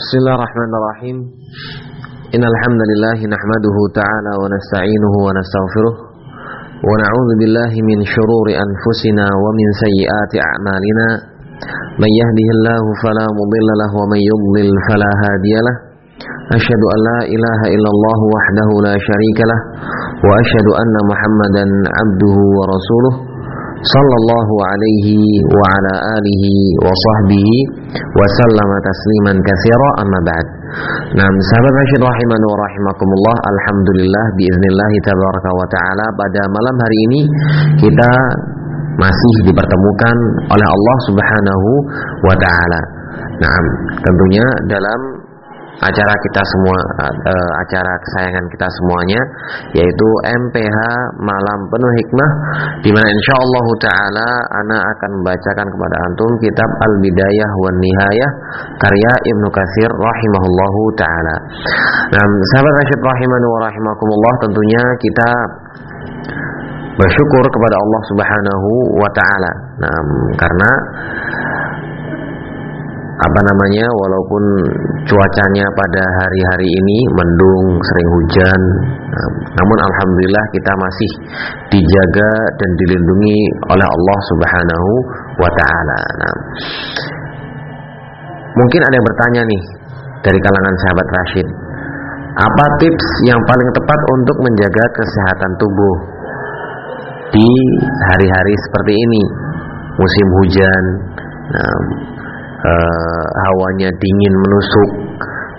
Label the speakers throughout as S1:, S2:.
S1: Bismillahirrahmanirrahim. Innal hamdalillah nahmaduhu ta'ala wa nasta'inuhu wa nastaghfiruh wa na'udzu billahi min shururi anfusina wa min sayyiati a'malina. May yahdihillahu fala mudilla lahu wa may yudlil fala hadiyalah an la ilaha illallah wahdahu la syarika lah. Wa ashhadu anna Muhammadan 'abduhu wa rasuluh sallallahu alaihi wa ala alihi wa sahbihi wa sallama tasliman katsira amma ba'd. Nah, sahabat Rasyid rahimani wa rahimakumullah, alhamdulillah biiznillah tabaraka wa taala pada malam hari ini kita masih dipertemukan oleh Allah Subhanahu wa taala. Nah, tentunya dalam acara kita semua uh, acara kesayangan kita semuanya yaitu MPH Malam Penuh Hikmah di mana insyaallah taala ana akan membacakan kepada antum kitab Al Bidayah wan Nihayah karya Ibnu Katsir rahimahullahu taala. Nah, sahabat Rasyid rahimani wa rahimakumullah tentunya kita bersyukur kepada Allah Subhanahu wa taala. Nah, karena apa namanya walaupun cuacanya pada hari-hari ini mendung sering hujan namun alhamdulillah kita masih dijaga dan dilindungi oleh Allah Subhanahu wa taala. Nah, mungkin ada yang bertanya nih dari kalangan sahabat Rashid, apa tips yang paling tepat untuk menjaga kesehatan tubuh di hari-hari seperti ini, musim hujan? Nah, uh, hawanya dingin menusuk.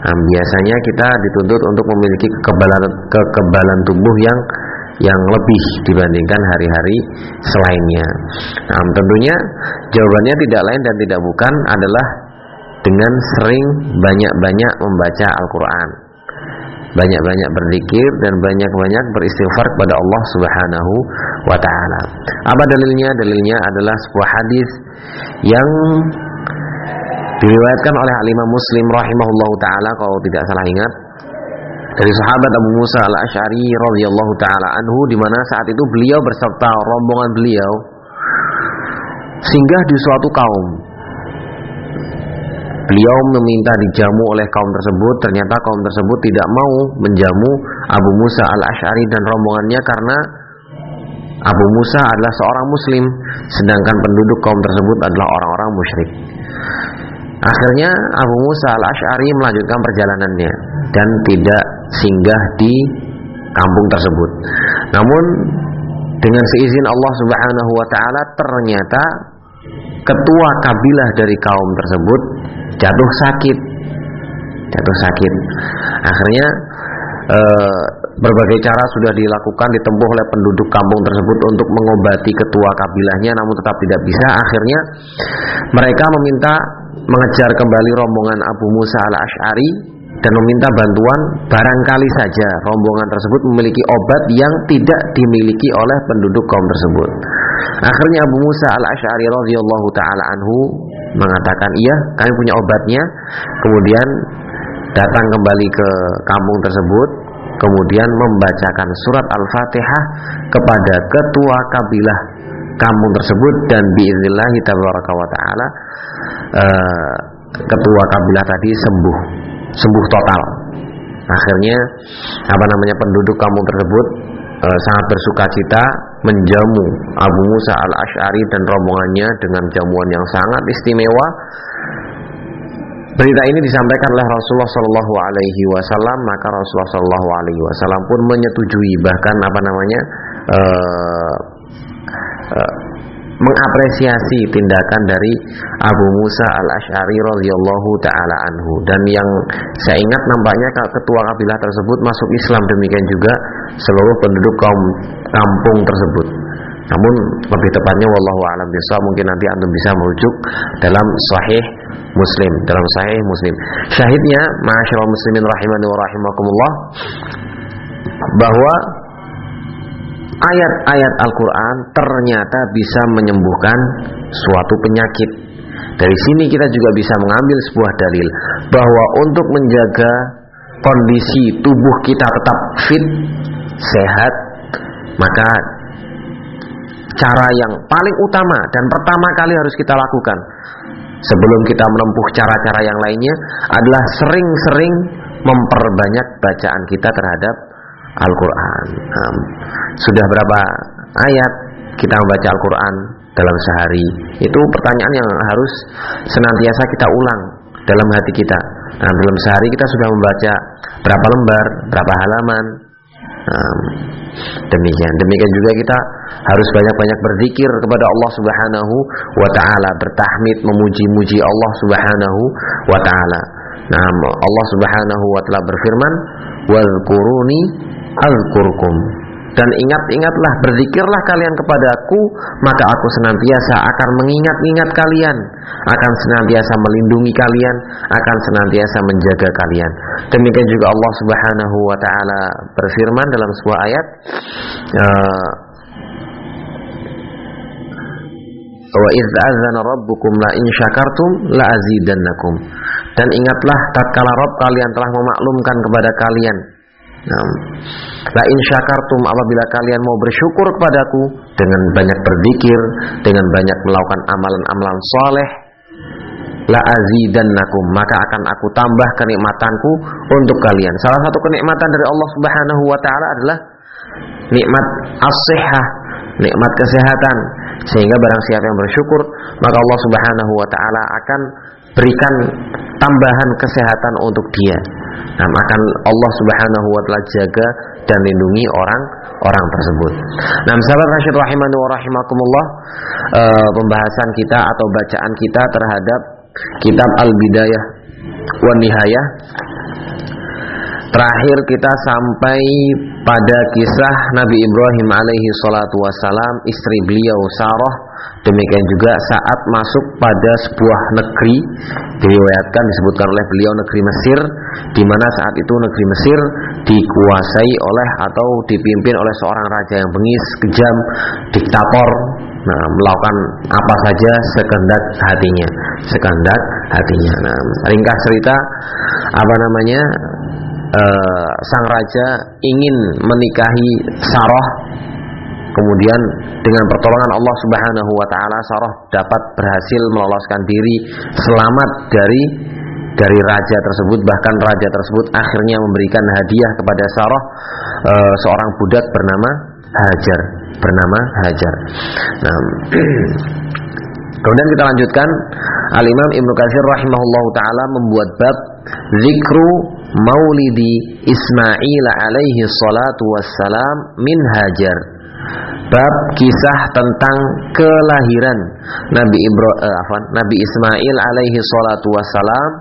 S1: Nah, biasanya kita dituntut untuk memiliki kekebalan kekebalan tubuh yang yang lebih dibandingkan hari-hari selainnya. Nah, tentunya jawabannya tidak lain dan tidak bukan adalah dengan sering banyak-banyak membaca Al-Qur'an. Banyak-banyak berzikir dan banyak-banyak beristighfar kepada Allah Subhanahu wa taala. Apa dalilnya? Dalilnya adalah sebuah hadis yang Diriwayatkan oleh Alimah Muslim rahimahullahu taala kalau tidak salah ingat dari sahabat Abu Musa al-Asy'ari radhiyallahu taala anhu di mana saat itu beliau berserta rombongan beliau singgah di suatu kaum. Beliau meminta dijamu oleh kaum tersebut, ternyata kaum tersebut tidak mau menjamu Abu Musa al-Asy'ari dan rombongannya karena Abu Musa adalah seorang muslim sedangkan penduduk kaum tersebut adalah orang-orang musyrik. Akhirnya Abu Musa al-Ash'ari melanjutkan perjalanannya dan tidak singgah di kampung tersebut. Namun dengan seizin Allah Subhanahu wa taala ternyata ketua kabilah dari kaum tersebut jatuh sakit. Jatuh sakit. Akhirnya e, berbagai cara sudah dilakukan ditempuh oleh penduduk kampung tersebut untuk mengobati ketua kabilahnya namun tetap tidak bisa. Akhirnya mereka meminta mengejar kembali rombongan Abu Musa al-Ash'ari dan meminta bantuan barangkali saja rombongan tersebut memiliki obat yang tidak dimiliki oleh penduduk kaum tersebut. Akhirnya Abu Musa al-Ash'ari radhiyallahu taala anhu mengatakan, "Iya, kami punya obatnya." Kemudian datang kembali ke kampung tersebut, kemudian membacakan surat Al-Fatihah kepada ketua kabilah kampung tersebut dan biiznillah tabaraka wa taala uh, ketua kabilah tadi sembuh sembuh total. Akhirnya apa namanya penduduk kampung tersebut uh, sangat bersuka cita menjamu Abu Musa al Ashari dan rombongannya dengan jamuan yang sangat istimewa. Berita ini disampaikan oleh Rasulullah Shallallahu Alaihi Wasallam, maka Rasulullah Shallallahu Alaihi Wasallam pun menyetujui bahkan apa namanya uh, uh, mengapresiasi tindakan dari Abu Musa al Ashari radhiyallahu taala anhu dan yang saya ingat nampaknya ketua kabilah tersebut masuk Islam demikian juga seluruh penduduk kaum kampung tersebut. Namun lebih tepatnya wallahu alam bisa mungkin nanti antum bisa merujuk dalam sahih Muslim, dalam sahih Muslim. Syahidnya ma'asyiral muslimin rahimani wa rahimakumullah bahwa ayat-ayat Al-Quran ternyata bisa menyembuhkan suatu penyakit. Dari sini kita juga bisa mengambil sebuah dalil bahwa untuk menjaga kondisi tubuh kita tetap fit, sehat, maka cara yang paling utama dan pertama kali harus kita lakukan sebelum kita menempuh cara-cara yang lainnya adalah sering-sering memperbanyak bacaan kita terhadap Al-Quran. Sudah berapa ayat kita membaca Al-Quran dalam sehari? Itu pertanyaan yang harus senantiasa kita ulang dalam hati kita. Nah, dalam sehari kita sudah membaca berapa lembar, berapa halaman. Demikian. Demikian juga kita harus banyak-banyak berzikir kepada Allah Subhanahu wa taala, bertahmid memuji-muji Allah Subhanahu wa taala. Nah, Allah Subhanahu wa taala berfirman, "Wadhkuruni azkurkum." Dan ingat-ingatlah, berzikirlah kalian kepadaku, maka aku senantiasa akan mengingat-ingat kalian, akan senantiasa melindungi kalian, akan senantiasa menjaga kalian. Demikian juga Allah Subhanahu wa taala berfirman dalam sebuah ayat uh, Wa idz azana rabbukum la in syakartum la azidannakum. Dan ingatlah tatkala Rabb kalian telah memaklumkan kepada kalian Nah, la in syakartum apabila kalian mau bersyukur kepadaku dengan banyak berzikir, dengan banyak melakukan amalan-amalan soleh, la azidannakum maka akan aku tambah kenikmatanku untuk kalian. Salah satu kenikmatan dari Allah Subhanahu wa taala adalah nikmat as-sihah, nikmat kesehatan. Sehingga barang siapa yang bersyukur, maka Allah Subhanahu wa taala akan berikan tambahan kesehatan untuk dia. Nah, akan Allah Subhanahu wa taala jaga dan lindungi orang orang tersebut. Nah, sahabat Rasyid rahimani wa rahimakumullah, e, pembahasan kita atau bacaan kita terhadap kitab Al-Bidayah wa Nihayah Terakhir kita sampai pada kisah Nabi Ibrahim alaihi salatu wasalam, istri beliau Sarah Demikian juga saat masuk pada sebuah negeri diriwayatkan disebutkan oleh beliau negeri Mesir di mana saat itu negeri Mesir dikuasai oleh atau dipimpin oleh seorang raja yang bengis, kejam, diktator, nah, melakukan apa saja sekendak hatinya, sekendak hatinya. Nah, ringkas cerita apa namanya? Uh, sang raja ingin menikahi Sarah Kemudian dengan pertolongan Allah Subhanahu wa taala Sarah dapat berhasil meloloskan diri selamat dari dari raja tersebut bahkan raja tersebut akhirnya memberikan hadiah kepada Sarah e, seorang budak bernama Hajar bernama Hajar. Nah, kemudian kita lanjutkan Al Imam Ibnu Katsir rahimahullahu taala membuat bab zikru maulidi Ismail alaihi salatu wassalam min Hajar bab kisah tentang kelahiran Nabi Ibra, eh, Nabi Ismail alaihi salatu wassalam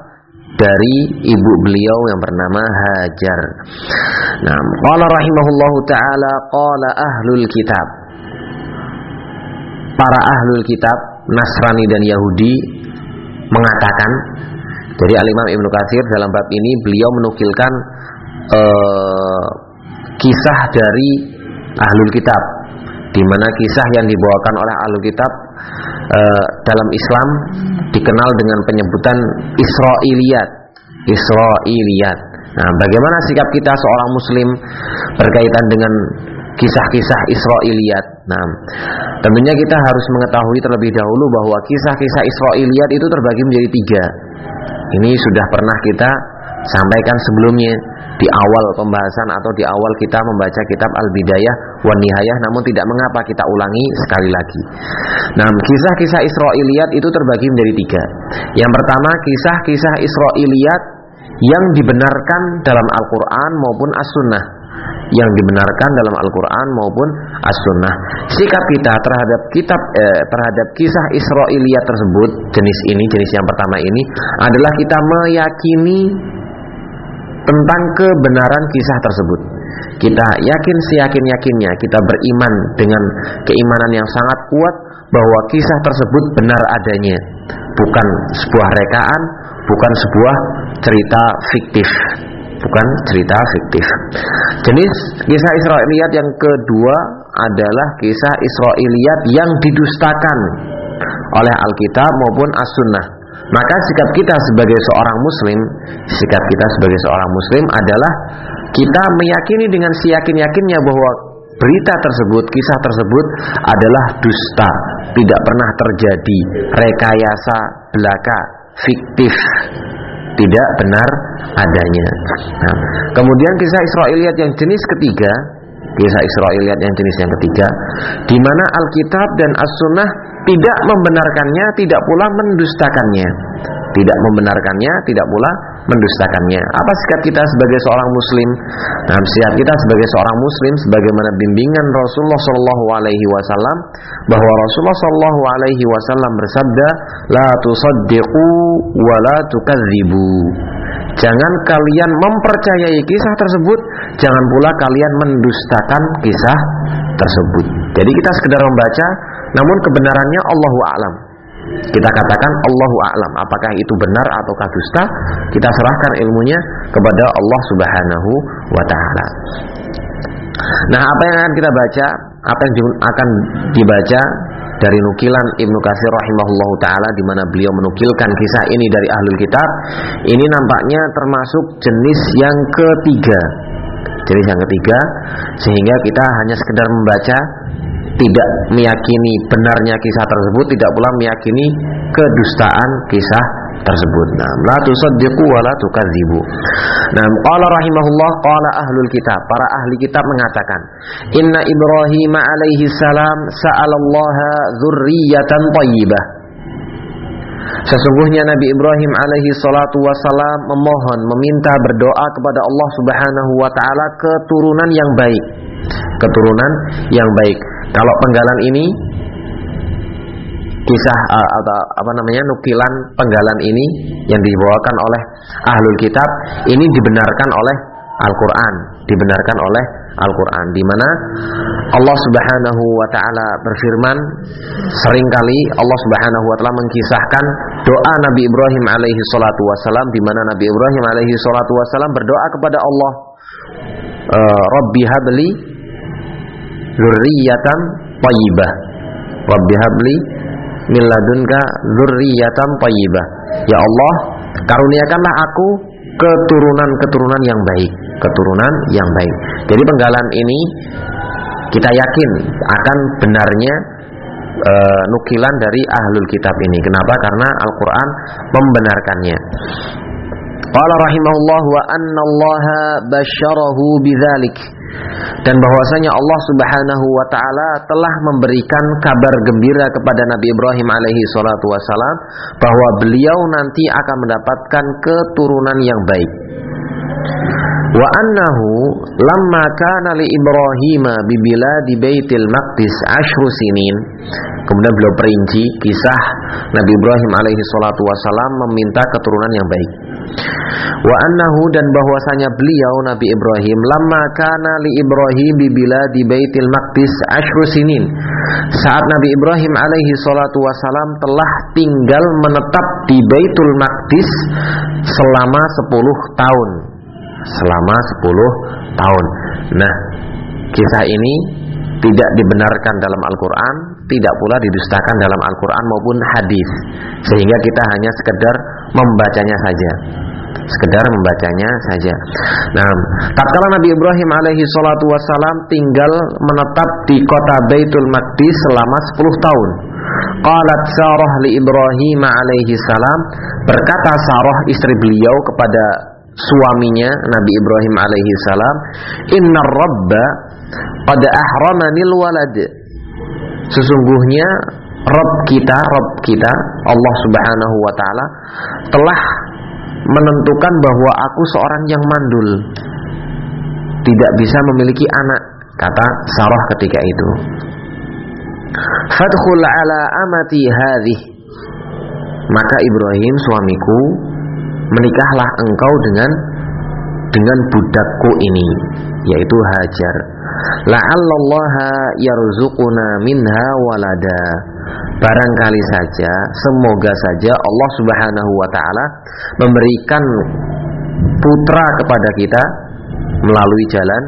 S1: dari ibu beliau yang bernama Hajar. Nah, qala rahimahullahu taala qala ahlul kitab. Para ahlul kitab Nasrani dan Yahudi mengatakan jadi Al-Imam Ibnu Katsir dalam bab ini beliau menukilkan uh, kisah dari ahlul kitab di mana kisah yang dibawakan oleh ahli kitab e, dalam Islam dikenal dengan penyebutan Israiliyat. Israiliyat. Nah, bagaimana sikap kita seorang muslim berkaitan dengan kisah-kisah Israiliyat? Nah, tentunya kita harus mengetahui terlebih dahulu bahwa kisah-kisah Israiliyat itu terbagi menjadi tiga. Ini sudah pernah kita sampaikan sebelumnya di awal pembahasan atau di awal kita membaca kitab Al-Bidayah wa Nihayah namun tidak mengapa kita ulangi sekali lagi. Nah, kisah-kisah Israiliyat itu terbagi menjadi tiga. Yang pertama, kisah-kisah Israiliyat yang dibenarkan dalam Al-Quran maupun As-Sunnah yang dibenarkan dalam Al-Quran maupun As-Sunnah. Sikap kita terhadap kitab eh, terhadap kisah Israiliyat tersebut jenis ini jenis yang pertama ini adalah kita meyakini tentang kebenaran kisah tersebut. Kita yakin seyakin-yakinnya kita beriman dengan keimanan yang sangat kuat bahwa kisah tersebut benar adanya, bukan sebuah rekaan, bukan sebuah cerita fiktif, bukan cerita fiktif. Jenis kisah Israiliyat yang kedua adalah kisah Israiliyat yang didustakan oleh Alkitab maupun As-Sunnah. Maka sikap kita sebagai seorang muslim, sikap kita sebagai seorang muslim adalah kita meyakini dengan seyakin-yakinnya bahwa berita tersebut, kisah tersebut adalah dusta, tidak pernah terjadi, rekayasa belaka, fiktif, tidak benar adanya. Nah, kemudian kisah Israiliyat yang jenis ketiga, kisah Israiliyat yang jenis yang ketiga, di mana Alkitab dan As-Sunnah tidak membenarkannya, tidak pula mendustakannya. Tidak membenarkannya, tidak pula mendustakannya. Apa sikap kita sebagai seorang muslim? Nah, sikap kita sebagai seorang muslim sebagaimana bimbingan Rasulullah Shallallahu alaihi wasallam bahwa Rasulullah Shallallahu alaihi wasallam bersabda, "La tusaddiqu wa la tukadzibu." Jangan kalian mempercayai kisah tersebut, jangan pula kalian mendustakan kisah tersebut. Jadi kita sekedar membaca, namun kebenarannya Allahu a'lam. Kita katakan Allahu a'lam, apakah itu benar ataukah dusta? Kita serahkan ilmunya kepada Allah Subhanahu wa taala. Nah, apa yang akan kita baca, apa yang akan dibaca dari nukilan Ibnu Katsir rahimahullahu taala di mana beliau menukilkan kisah ini dari ahlul kitab, ini nampaknya termasuk jenis yang ketiga. Jenis yang ketiga sehingga kita hanya sekedar membaca tidak meyakini benarnya kisah tersebut, tidak pula meyakini kedustaan kisah tersebut. Nah, la tusaddiqu wa la tukadzibu. Nah, qala rahimahullah qala ahlul kitab, para ahli kitab mengatakan, "Inna Ibrahim alaihi salam sa'alallaha dzurriyyatan thayyibah." Sesungguhnya Nabi Ibrahim alaihi salatu wasalam memohon, meminta berdoa kepada Allah Subhanahu wa taala keturunan yang baik. Keturunan yang baik. Kalau penggalan ini kisah uh, atau apa namanya nukilan penggalan ini yang dibawakan oleh ahlul kitab ini dibenarkan oleh Al-Qur'an, dibenarkan oleh Al-Qur'an di mana Allah Subhanahu wa taala berfirman sering kali Allah Subhanahu wa taala mengkisahkan doa Nabi Ibrahim alaihi salatu wasalam di mana Nabi Ibrahim alaihi salatu wasalam berdoa kepada Allah uh, Rabbi habli zurriyatan thayyibah Rabbi habli min ladunka dzurriyyatan. Ya Allah, karuniakanlah aku keturunan-keturunan yang baik, keturunan yang baik. Jadi penggalan ini kita yakin akan benarnya e, nukilan dari ahlul kitab ini. Kenapa? Karena Al-Qur'an membenarkannya. Qala rahimahullah wa anna Allah basyarahu bidzalik dan bahwasanya Allah Subhanahu wa taala telah memberikan kabar gembira kepada Nabi Ibrahim alaihi salatu wasalam bahwa beliau nanti akan mendapatkan keturunan yang baik. Wa annahu lamma kana li Ibrahim bi biladi Baitil Maqdis ashru sinin. Kemudian beliau perinci kisah Nabi Ibrahim alaihi salatu wasalam meminta keturunan yang baik. Wa annahu dan bahwasanya beliau Nabi Ibrahim lamma kana li Ibrahim bi biladi Baitil Maqdis ashru sinin. Saat Nabi Ibrahim alaihi salatu wasalam telah tinggal menetap di Baitul Maqdis selama 10 tahun. Selama 10 tahun. Nah, kisah ini tidak dibenarkan dalam Al-Quran, tidak pula didustakan dalam Al-Quran maupun hadis, sehingga kita hanya sekedar membacanya saja sekedar membacanya saja. Nah, tatkala Nabi Ibrahim alaihi salatu wasalam tinggal menetap di kota Baitul Maqdis selama 10 tahun. Qalat Sarah li Ibrahim alaihi salam berkata Sarah istri beliau kepada suaminya Nabi Ibrahim alaihi salam, "Innar Rabba qad ahramanil walad." Sesungguhnya Rabb kita, Rabb kita, Allah Subhanahu wa taala telah menentukan bahwa aku seorang yang mandul. Tidak bisa memiliki anak kata Sarah ketika itu. Fadkhul ala amati hadhih maka Ibrahim suamiku menikahlah engkau dengan dengan budakku ini yaitu Hajar la'allallaha yarzuquna minha walada barangkali saja semoga saja Allah Subhanahu wa taala memberikan putra kepada kita melalui jalan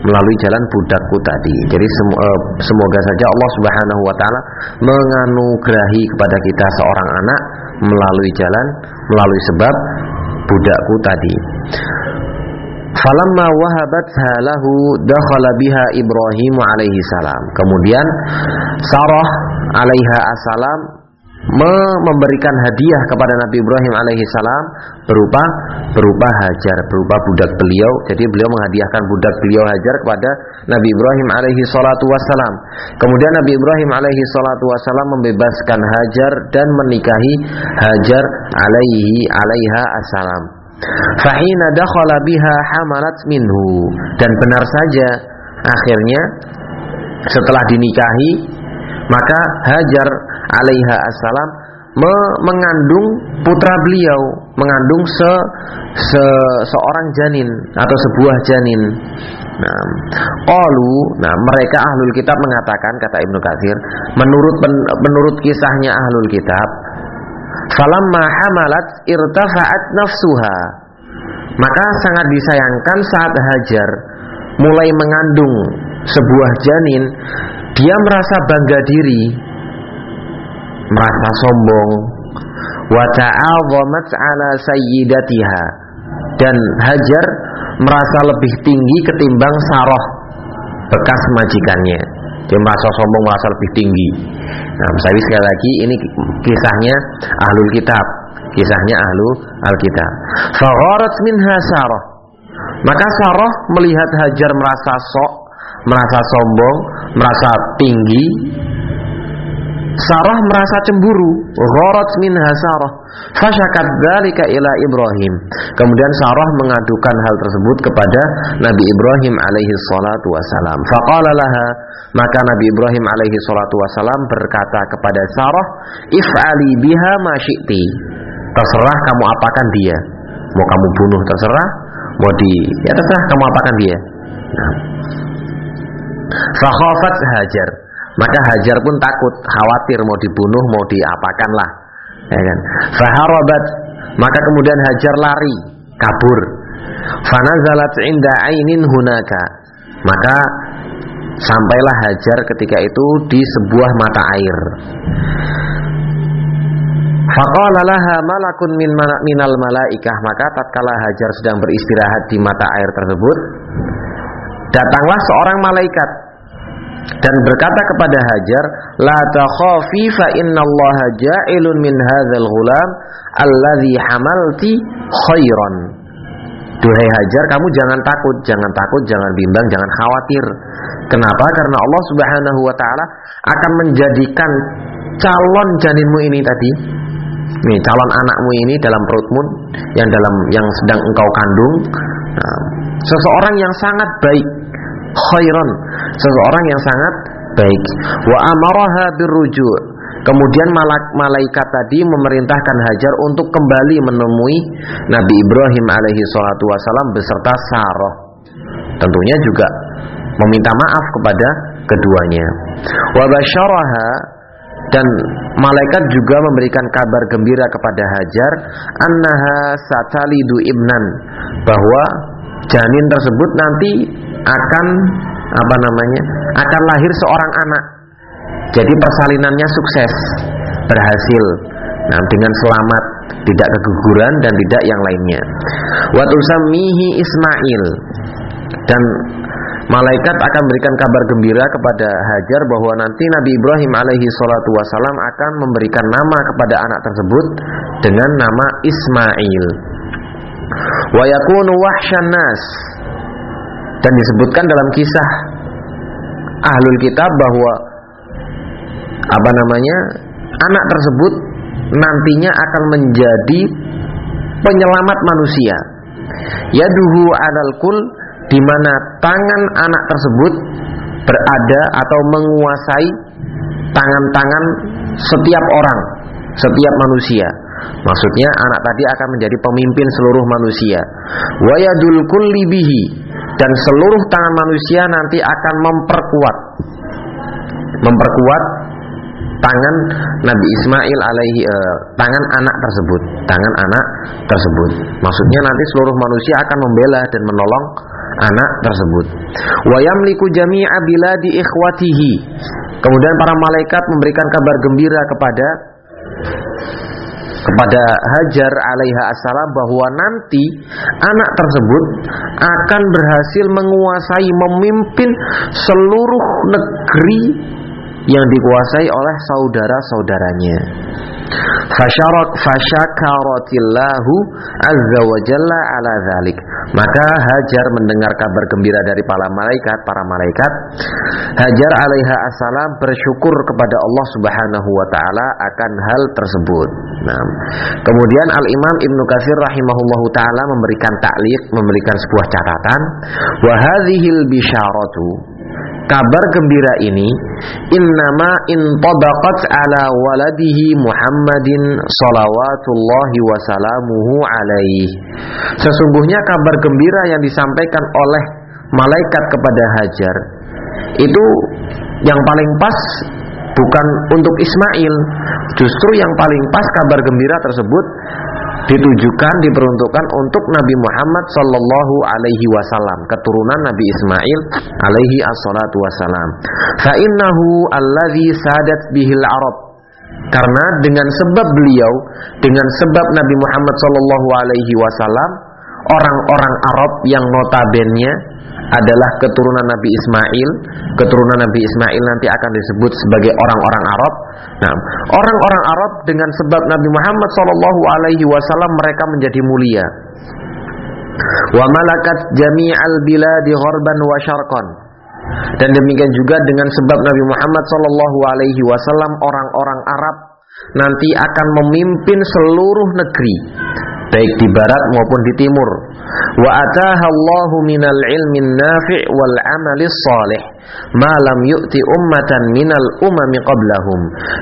S1: melalui jalan budakku tadi. Jadi eh, semoga saja Allah Subhanahu wa taala menganugerahi kepada kita seorang anak melalui jalan melalui sebab budakku tadi. Falamma wahabat halahu dakhala biha Ibrahim alaihi salam. Kemudian Sarah alaiha assalam memberikan hadiah kepada Nabi Ibrahim alaihi salam berupa berupa Hajar, berupa budak beliau. Jadi beliau menghadiahkan budak beliau Hajar kepada Nabi Ibrahim alaihi salatu wasalam. Kemudian Nabi Ibrahim alaihi salatu wasalam membebaskan Hajar dan menikahi Hajar alaihi alaiha assalam. Fahina dakhala biha hamalat minhu dan benar saja akhirnya setelah dinikahi maka Hajar alaiha assalam me mengandung putra beliau, mengandung se, se seorang janin atau sebuah janin. Nah, qalu, nah mereka ahlul kitab mengatakan kata Ibnu Katsir, menurut menurut kisahnya ahlul kitab, falamma hamalat irtafa'at nafsuha. Maka sangat disayangkan saat Hajar mulai mengandung sebuah janin, dia merasa bangga diri merasa sombong. Wa ala sayyidatiha. Dan Hajar merasa lebih tinggi ketimbang Sarah bekas majikannya dia merasa sombong merasa lebih tinggi. Nah saya sekali lagi ini kisahnya ahlul kitab. Kisahnya ahlu alkitab. Fagharat minha Sarah. Maka Sarah melihat Hajar merasa sok merasa sombong merasa tinggi Sarah merasa cemburu, gharat minha Sarah. Fasyakat dzalika ila Ibrahim. Kemudian Sarah mengadukan hal tersebut kepada Nabi Ibrahim alaihi salatu wasalam. Faqala laha, maka Nabi Ibrahim alaihi salatu wasalam berkata kepada Sarah, "If'ali biha ma syi'ti." Terserah kamu apakan dia. Mau kamu bunuh terserah, mau di ya terserah kamu apakan dia. Nah. Fakhafat Hajar maka Hajar pun takut, khawatir mau dibunuh, mau diapakan lah. Ya kan? Faharabat, maka kemudian Hajar lari, kabur. Fanazalat inda ainin hunaka. Maka sampailah Hajar ketika itu di sebuah mata air. Faqala laha malakun min minal malaikah maka tatkala Hajar sedang beristirahat di mata air tersebut datanglah seorang malaikat dan berkata kepada Hajar, "La takhafi fa innallaha ja'ilun min hadzal ghulam alladhi hamalti khairan." Duhai Hajar, kamu jangan takut, jangan takut, jangan bimbang, jangan khawatir. Kenapa? Karena Allah Subhanahu wa taala akan menjadikan calon janinmu ini tadi nih calon anakmu ini dalam perutmu yang dalam yang sedang engkau kandung nah, seseorang yang sangat baik khairan. Seseorang yang sangat baik. Wa amaraha birruju' kemudian malaikat tadi memerintahkan Hajar untuk kembali menemui Nabi Ibrahim alaihi salatu wasalam beserta Sarah. Tentunya juga meminta maaf kepada keduanya. Wa basyaraha dan malaikat juga memberikan kabar gembira kepada Hajar annaha satalidu ibnan bahwa janin tersebut nanti akan apa namanya akan lahir seorang anak. Jadi persalinannya sukses berhasil. Nah, dengan selamat tidak keguguran dan tidak yang lainnya. Wa tusamihi Ismail. Dan malaikat akan berikan kabar gembira kepada Hajar bahwa nanti Nabi Ibrahim alaihi salatu wasalam akan memberikan nama kepada anak tersebut dengan nama Ismail wa yakunu wahsyan nas. Dan disebutkan dalam kisah ahlul kitab bahwa apa namanya anak tersebut nantinya akan menjadi penyelamat manusia. Yaduhu adal kul di mana tangan anak tersebut berada atau menguasai tangan-tangan setiap orang setiap manusia maksudnya anak tadi akan menjadi pemimpin seluruh manusia. Wayadul kulli bihi. Dan seluruh tangan manusia nanti akan memperkuat. Memperkuat tangan Nabi Ismail alaihi uh, tangan anak tersebut. Tangan anak tersebut. Maksudnya nanti seluruh manusia akan membela dan menolong anak tersebut. Wa yamliku jami'a biladi ikhwatihi. Kemudian para malaikat memberikan kabar gembira kepada kepada Hajar alaiha assalam bahwa nanti anak tersebut akan berhasil menguasai memimpin seluruh negeri yang dikuasai oleh saudara-saudaranya. Fasyakaratillahu azza wa jalla ala dhalik. Maka Hajar mendengar kabar gembira dari para malaikat, para malaikat. Hajar alaiha assalam bersyukur kepada Allah Subhanahu wa taala akan hal tersebut. Nah, kemudian Al Imam Ibnu Katsir rahimahullahu taala memberikan taklid, memberikan sebuah catatan, wa hadhil bisyaratu kabar gembira ini innama intabaqat ala waladihi Muhammadin salawatullahi wasalamuhu alaihi. Sesungguhnya kabar gembira yang disampaikan oleh malaikat kepada Hajar itu yang paling pas bukan untuk Ismail. Justru yang paling pas kabar gembira tersebut ditujukan diperuntukkan untuk Nabi Muhammad Sallallahu Alaihi Wasallam keturunan Nabi Ismail alaihi assalatu wassalam. Fa innahu alladhi sadat bihil Arab karena dengan sebab beliau dengan sebab Nabi Muhammad Sallallahu Alaihi Wasallam orang-orang Arab yang notabene adalah keturunan Nabi Ismail. Keturunan Nabi Ismail nanti akan disebut sebagai orang-orang Arab. Nah, orang-orang Arab dengan sebab Nabi Muhammad Shallallahu Alaihi Wasallam mereka menjadi mulia. Wa malakat jami'al biladi gharban wa syarqan. Dan demikian juga dengan sebab Nabi Muhammad Shallallahu Alaihi Wasallam orang-orang Arab nanti akan memimpin seluruh negeri baik di barat maupun di timur. Wa ataha Allahu minal ilmin nafi' wal amali salih ma lam yu'ti ummatan minal umami qablahum.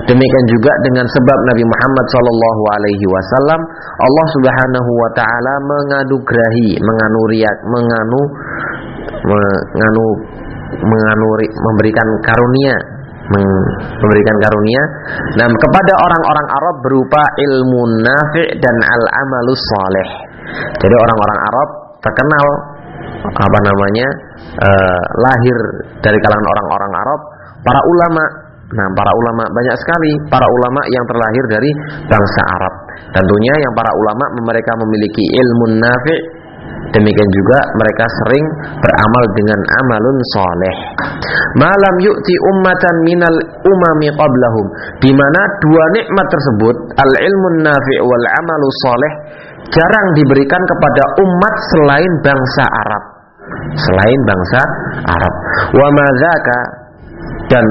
S1: Demikian juga dengan sebab Nabi Muhammad sallallahu alaihi wasallam Allah Subhanahu wa taala menganugrahi, menganuriak, menganu menganu menganuri memberikan karunia memberikan karunia. Nah kepada orang-orang Arab berupa ilmu nafi' dan al-amalus soleh jadi orang-orang Arab terkenal apa namanya eh, lahir dari kalangan orang-orang Arab. Para ulama Nah, para ulama banyak sekali. Para ulama yang terlahir dari bangsa Arab. Tentunya yang para ulama mereka memiliki ilmu nafi' Demikian juga mereka sering beramal dengan amalun soleh. Malam yukti ummatan minal umami qablahum. Di mana dua nikmat tersebut, al ilmun nafi' wal amalu soleh, jarang diberikan kepada umat selain bangsa Arab. Selain bangsa Arab. Wa madzaka dan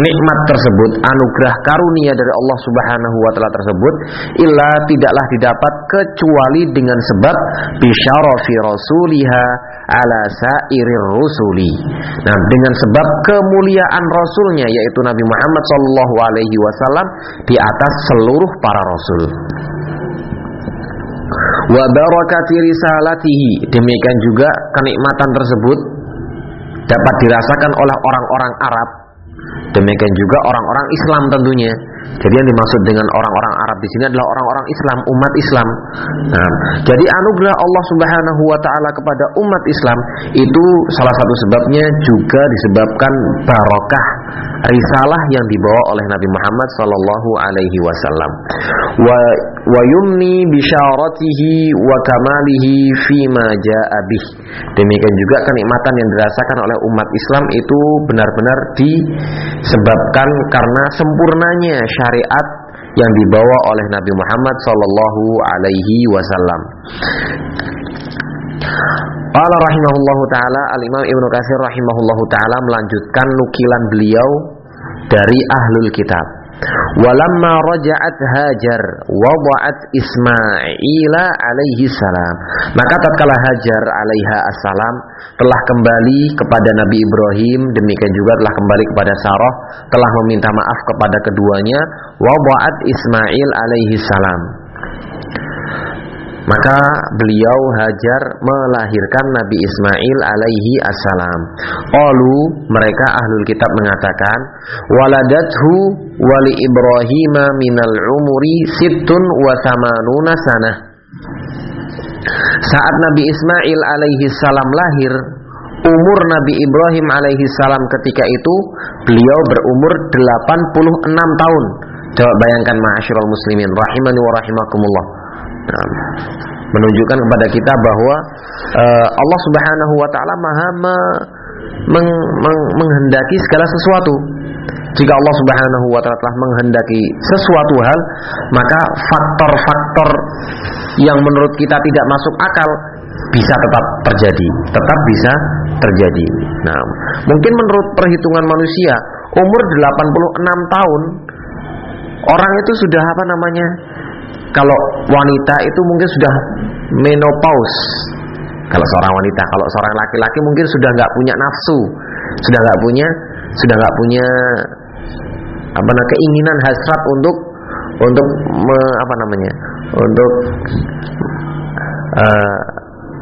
S1: nikmat tersebut, anugerah karunia dari Allah Subhanahu wa taala tersebut illa tidaklah didapat kecuali dengan sebab bisyarafi rasuliha ala sairir rusuli. Nah, dengan sebab kemuliaan rasulnya yaitu Nabi Muhammad sallallahu alaihi wasallam di atas seluruh para rasul. Wa barakati risalatihi. Demikian juga kenikmatan tersebut dapat dirasakan oleh orang-orang Arab Demikian juga orang-orang Islam tentunya. Jadi yang dimaksud dengan orang-orang Arab di sini adalah orang-orang Islam, umat Islam. Nah, jadi anugerah Allah Subhanahu wa taala kepada umat Islam itu salah satu sebabnya juga disebabkan barokah risalah yang dibawa oleh Nabi Muhammad sallallahu alaihi wasallam. Wa wa yumni bisyaratihi wa kamalihi fima jaa bih. Demikian juga kenikmatan yang dirasakan oleh umat Islam itu benar-benar disebabkan karena sempurnanya syariat yang dibawa oleh Nabi Muhammad sallallahu alaihi wasallam. Qala rahimahullahu taala Al-Imam Ibnu Katsir rahimahullahu taala melanjutkan nukilan beliau dari ahlul kitab. Walamma raja'at Hajar wada'at Ismaila alaihi salam. Maka tatkala Hajar alaiha assalam telah kembali kepada Nabi Ibrahim, demikian juga telah kembali kepada Sarah, telah meminta maaf kepada keduanya, wada'at Ismail alaihi salam. Maka beliau Hajar melahirkan Nabi Ismail alaihi assalam. Qalu mereka ahlul kitab mengatakan waladathu wali Ibrahim minal umuri sittun wa samanuna sanah. Saat Nabi Ismail alaihi salam lahir, umur Nabi Ibrahim alaihi salam ketika itu beliau berumur 86 tahun Coba bayangkan ma'asyiral muslimin rahimani wa rahimakumullah. Menunjukkan kepada kita bahwa uh, Allah Subhanahu wa taala Maha me, meng, meng, menghendaki segala sesuatu. Jika Allah Subhanahu wa taala telah menghendaki sesuatu hal, maka faktor-faktor yang menurut kita tidak masuk akal bisa tetap terjadi, tetap bisa terjadi. Nah, mungkin menurut perhitungan manusia, umur 86 tahun orang itu sudah apa namanya? Kalau wanita itu mungkin sudah menopause. Kalau seorang wanita, kalau seorang laki-laki mungkin sudah nggak punya nafsu, sudah nggak punya, sudah nggak punya apa namanya keinginan hasrat untuk untuk me, apa namanya untuk uh,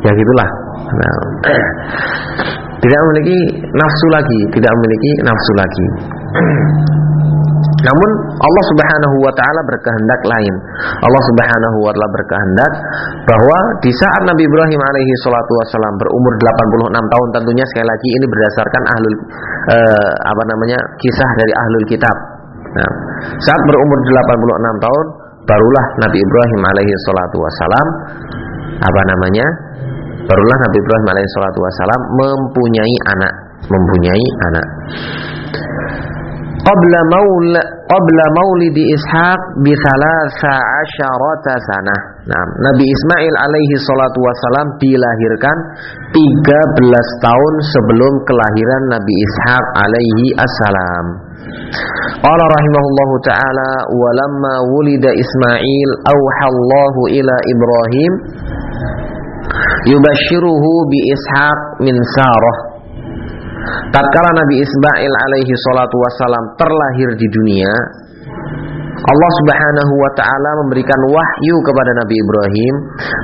S1: ya gitulah nah, tidak memiliki nafsu lagi tidak memiliki nafsu lagi namun Allah Subhanahu wa taala berkehendak lain. Allah Subhanahu wa taala berkehendak bahwa di saat Nabi Ibrahim alaihi salatu wasallam berumur 86 tahun tentunya sekali lagi ini berdasarkan ahlul eh, apa namanya kisah dari ahlul kitab. Nah, saat berumur 86 tahun barulah Nabi Ibrahim alaihi salatu wasallam apa namanya? Barulah Nabi Ibrahim alaihi salatu wasallam mempunyai anak, mempunyai anak qabla maul qabla maulidi Ishaq bi asyarata sanah. Nah, Nabi Ismail alaihi salatu wasalam dilahirkan 13 tahun sebelum kelahiran Nabi Ishaq alaihi assalam. Qala rahimahullahu taala walamma wulida Ismail auhallahu ila Ibrahim yubashiruhu bi Ishaq min Sarah tatkala Nabi Ismail alaihi salatu wasalam terlahir di dunia Allah Subhanahu wa taala memberikan wahyu kepada Nabi Ibrahim,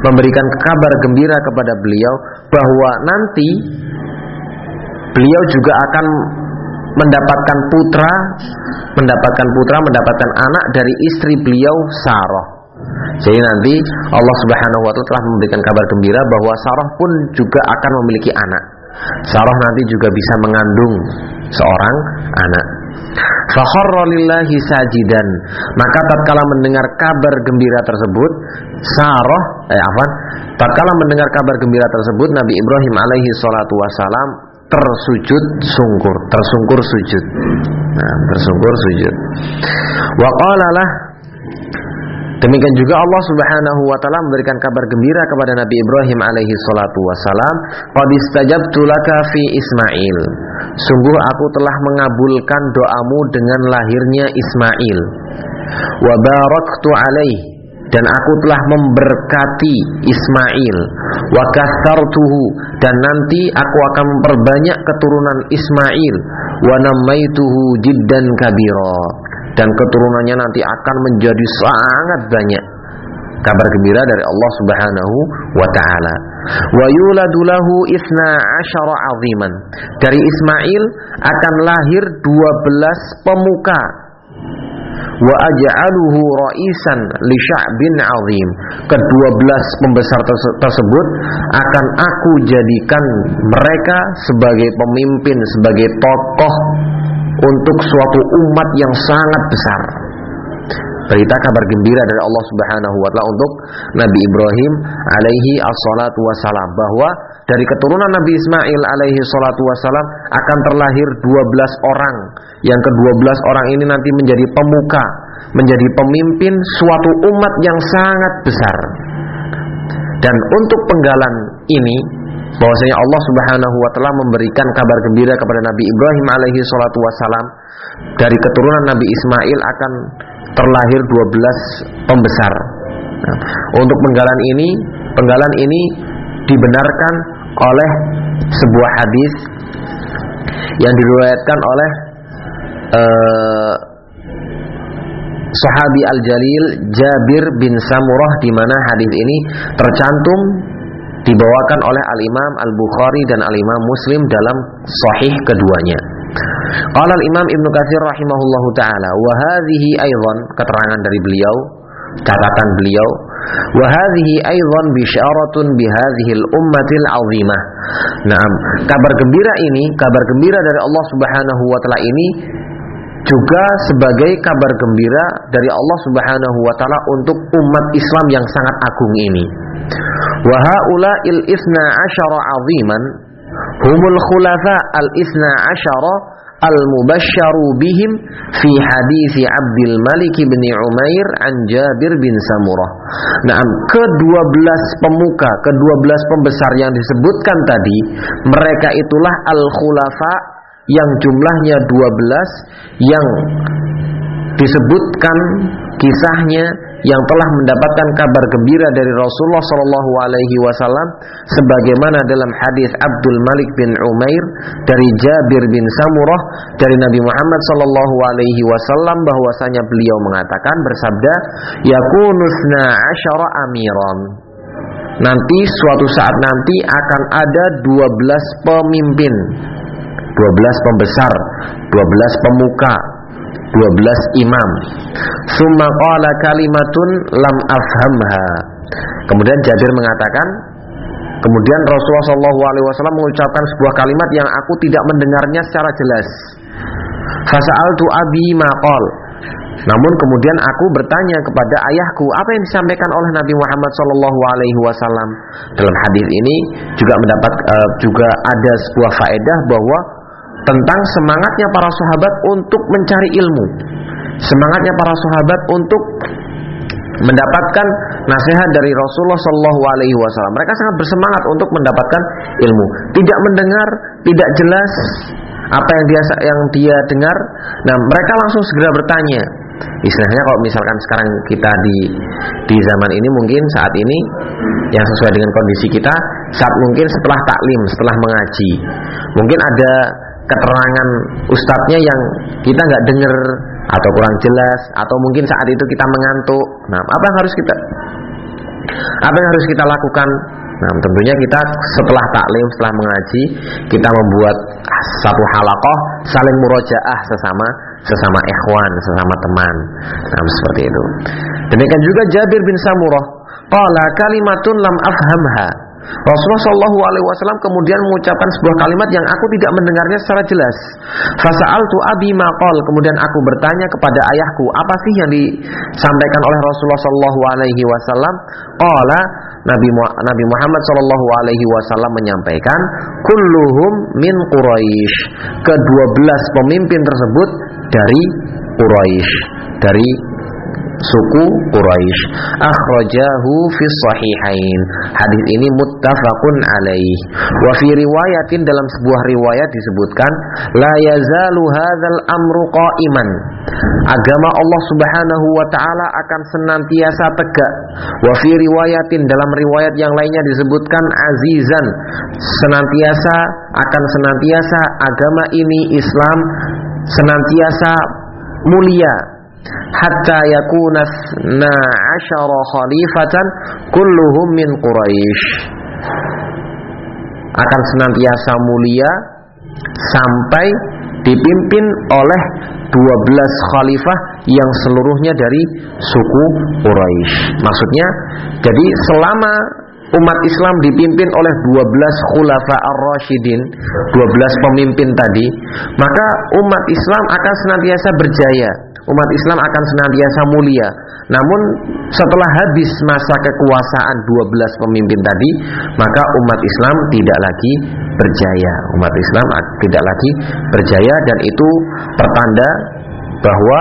S1: memberikan kabar gembira kepada beliau bahwa nanti beliau juga akan mendapatkan putra, mendapatkan putra, mendapatkan anak dari istri beliau Sarah. Jadi nanti Allah Subhanahu wa taala telah memberikan kabar gembira bahwa Sarah pun juga akan memiliki anak. Sarah nanti juga bisa mengandung seorang anak. Fakharra lillahi sajidan. Maka tatkala mendengar kabar gembira tersebut, Sarah eh apa? Tatkala mendengar kabar gembira tersebut, Nabi Ibrahim alaihi salatu wasalam tersujud sungkur, tersungkur sujud. Nah, tersungkur sujud. Wa Demikian juga Allah Subhanahu wa taala memberikan kabar gembira kepada Nabi Ibrahim alaihi salatu wasalam, "Qad istajabtu laka fi Ismail." Sungguh aku telah mengabulkan doamu dengan lahirnya Ismail. Wa baraktu alaihi dan aku telah memberkati Ismail. Wa kasartuhu. Dan nanti aku akan memperbanyak keturunan Ismail. Wa namaituhu jiddan kabira dan keturunannya nanti akan menjadi sangat banyak kabar gembira dari Allah Subhanahu wa taala. Wa yuladu lahu isna asyara aziman. Dari Ismail akan lahir 12 pemuka. Wa aj'aluhu ra'isan li sya'bin azim. Kedua belas pembesar tersebut akan aku jadikan mereka sebagai pemimpin, sebagai tokoh untuk suatu umat yang sangat besar. Berita kabar gembira dari Allah Subhanahu wa taala untuk Nabi Ibrahim alaihi assalatu wassalam bahwa dari keturunan Nabi Ismail alaihi salatu wassalam akan terlahir 12 orang. Yang ke-12 orang ini nanti menjadi pemuka, menjadi pemimpin suatu umat yang sangat besar. Dan untuk penggalan ini bahwasanya Allah Subhanahu wa taala memberikan kabar gembira kepada Nabi Ibrahim alaihi salatu wasalam dari keturunan Nabi Ismail akan terlahir 12 pembesar. Nah, untuk penggalan ini, penggalan ini dibenarkan oleh sebuah hadis yang diriwayatkan oleh uh, sahabi al-jalil Jabir bin Samurah di mana hadis ini tercantum dibawakan oleh Al-Imam Al-Bukhari dan Al-Imam Muslim dalam sahih keduanya. Qala Al-Imam Ibnu Katsir rahimahullahu taala wa hadhihi aidan keterangan dari beliau catatan beliau wa hadhihi aidan bisyaratun bi hadhihi al-ummatil azimah. Naam, kabar gembira ini, kabar gembira dari Allah Subhanahu wa taala ini juga sebagai kabar gembira dari Allah Subhanahu wa taala untuk umat Islam yang sangat agung ini. Wa il isna asyara aziman humul khulafa al isna asyara al-mubasyaru bihim fi hadis Abdul Malik bin Umair an Jabir bin Samurah. Nah, ke-12 pemuka, ke-12 pembesar yang disebutkan tadi, mereka itulah al-khulafa yang jumlahnya 12 yang disebutkan kisahnya yang telah mendapatkan kabar gembira dari Rasulullah Shallallahu Alaihi Wasallam, sebagaimana dalam hadis Abdul Malik bin Umair dari Jabir bin Samurah dari Nabi Muhammad Shallallahu Alaihi Wasallam bahwasanya beliau mengatakan bersabda, Yakunusna asyara amiran. Nanti suatu saat nanti akan ada 12 pemimpin 12 pembesar 12 pemuka 12 imam. Summa qala kalimatun lam afhamha. Kemudian Jabir mengatakan, kemudian Rasulullah Shallallahu alaihi wasallam mengucapkan sebuah kalimat yang aku tidak mendengarnya secara jelas. tu abi maqal. Namun kemudian aku bertanya kepada ayahku apa yang disampaikan oleh Nabi Muhammad Shallallahu Alaihi Wasallam dalam hadis ini juga mendapat uh, juga ada sebuah faedah bahwa tentang semangatnya para sahabat untuk mencari ilmu. Semangatnya para sahabat untuk mendapatkan nasihat dari Rasulullah Shallallahu Alaihi Wasallam. Mereka sangat bersemangat untuk mendapatkan ilmu. Tidak mendengar, tidak jelas apa yang dia yang dia dengar. Nah, mereka langsung segera bertanya. Istilahnya kalau misalkan sekarang kita di di zaman ini mungkin saat ini yang sesuai dengan kondisi kita saat mungkin setelah taklim, setelah mengaji. Mungkin ada keterangan ustadznya yang kita nggak dengar atau kurang jelas atau mungkin saat itu kita mengantuk. Nah, apa yang harus kita apa yang harus kita lakukan? Nah, tentunya kita setelah taklim, setelah mengaji, kita membuat satu halakoh saling murojaah sesama sesama ikhwan, sesama teman. Nah, seperti itu. Demikian juga Jabir bin Samurah, qala kalimatun lam afhamha. Rasulullah Shallallahu Alaihi Wasallam kemudian mengucapkan sebuah kalimat yang aku tidak mendengarnya secara jelas. Fasal tu abi maqal. Kemudian aku bertanya kepada ayahku, apa sih yang disampaikan oleh Rasulullah Shallallahu Alaihi Wasallam? Qala Nabi Nabi Muhammad Shallallahu Alaihi Wasallam menyampaikan, kulluhum min Quraisy. Kedua belas pemimpin tersebut dari Quraisy, dari suku Quraisy. Akhrajahu fi sahihain. Hadis ini muttafaqun alaih. Wa fi riwayatin dalam sebuah riwayat disebutkan la yazalu hadzal amru qa'iman. Agama Allah Subhanahu wa taala akan senantiasa tegak. Wa fi riwayatin dalam riwayat yang lainnya disebutkan azizan. Senantiasa akan senantiasa agama ini Islam senantiasa mulia hatta yakuna na asyara khalifatan kulluhum min Quraisy akan senantiasa mulia sampai dipimpin oleh 12 khalifah yang seluruhnya dari suku Quraisy. Maksudnya, jadi selama umat Islam dipimpin oleh 12 khulafa ar-rasyidin, 12 pemimpin tadi, maka umat Islam akan senantiasa berjaya umat Islam akan senantiasa mulia. Namun setelah habis masa kekuasaan 12 pemimpin tadi, maka umat Islam tidak lagi berjaya. Umat Islam tidak lagi berjaya dan itu pertanda bahwa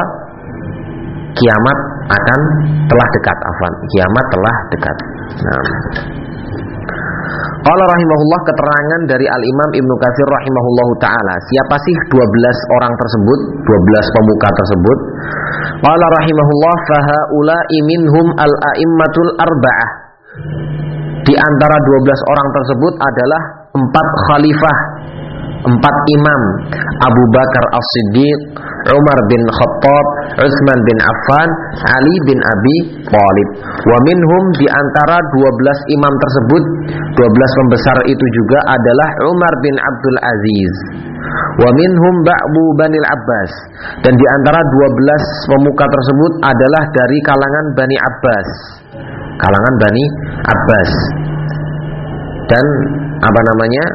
S1: kiamat akan telah dekat afan. Kiamat telah dekat. Nah. Allah rahimahullah keterangan dari Al-Imam Ibnu Katsir rahimahullah taala. Siapa sih 12 orang tersebut? 12 pemuka tersebut? Allah rahimahullah fahaula minhum al-a'immatul arba'ah. Di antara 12 orang tersebut adalah empat khalifah empat imam Abu Bakar As-Siddiq, Umar bin Khattab, Utsman bin Affan, Ali bin Abi Thalib. Wa minhum di antara 12 imam tersebut, 12 pembesar itu juga adalah Umar bin Abdul Aziz. Wa minhum ba'bu Banil Abbas. Dan di antara 12 pemuka tersebut adalah dari kalangan Bani Abbas. Kalangan Bani Abbas. Dan apa namanya?